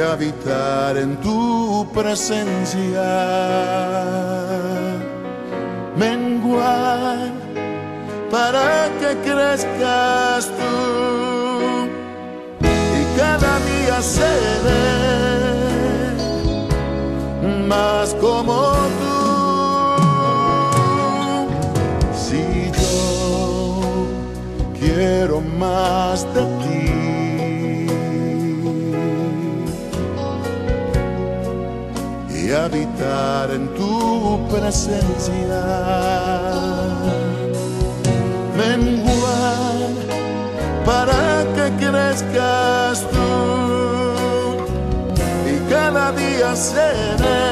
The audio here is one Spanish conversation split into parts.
habitar en tu presencia. Menguar para que crezcas tú y cada día seré más como tú. Si yo quiero más de ti. Habitar en tu presencia. Menguar para que crezcas tú y cada día seré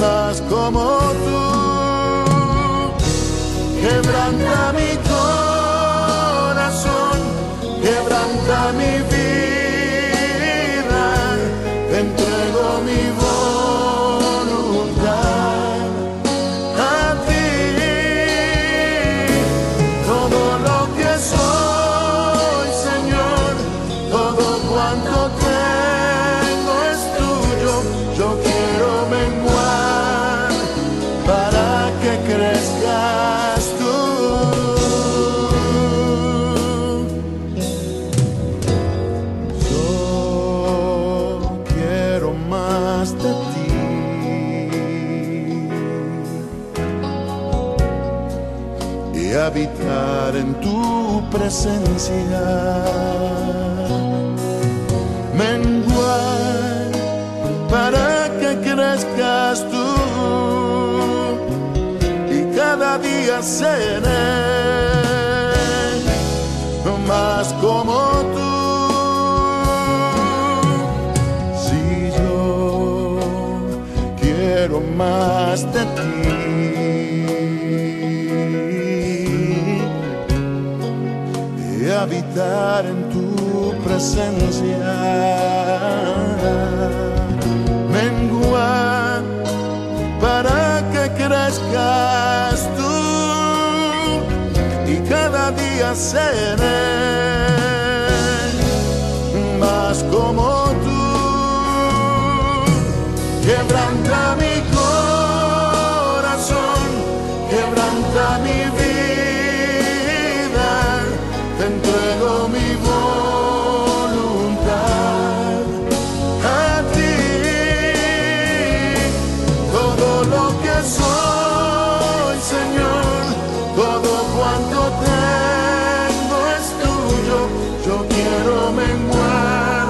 más como tú. Quebranta mi habitar en tu presencia. Menguar para que crezcas tú y cada día seré más como tú. Si yo quiero más de ti. Habitar en tu presencia. Menguar para que crezcas tú y cada día seré más como tú. Quebranta mi corazón, quebranta mi vida, soy, Señor, todo cuanto tengo es tuyo. Yo quiero menguar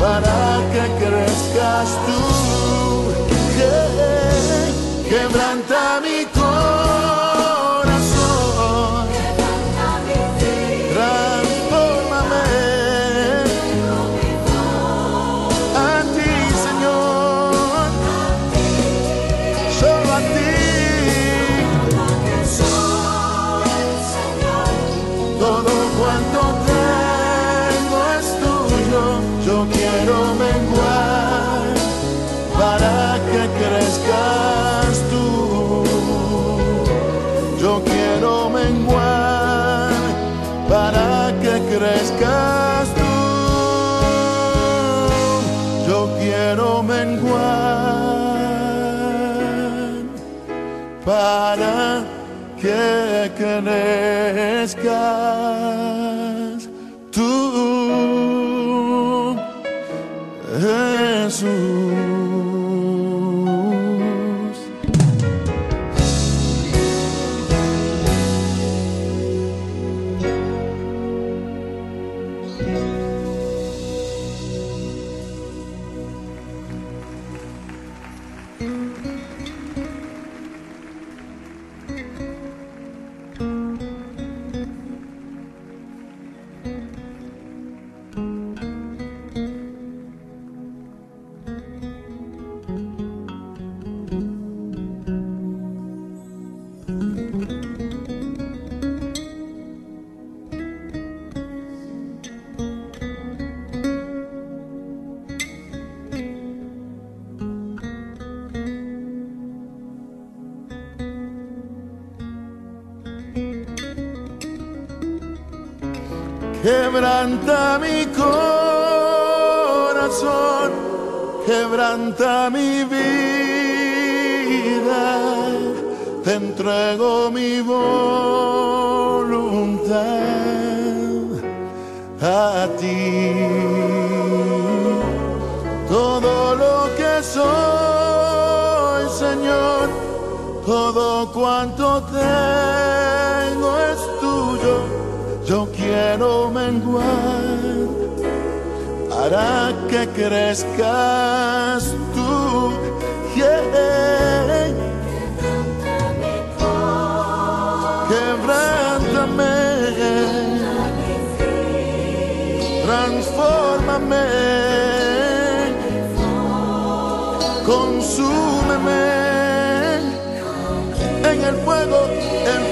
para que crezcas tú. Quebranta mi para que crezcas quebranta mi corazón, quebranta mi vida, te entrego mi voluntad a ti. Todo lo que soy, Señor, todo cuanto tuyo, yo quiero menguar para que crezcas tú. Yeah. Quebrántame, transfórmame, consúmeme en el fuego, el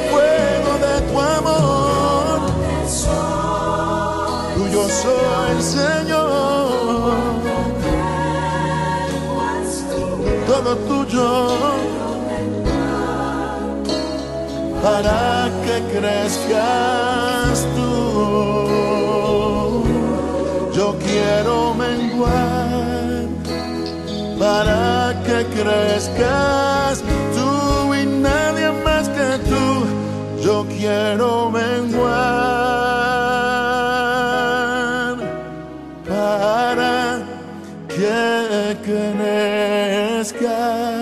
Tuyo. Para que crezcas tú. Yo quiero menguar para que crezcas tú y nadie más que tú. Yo quiero menguar para que crezcas.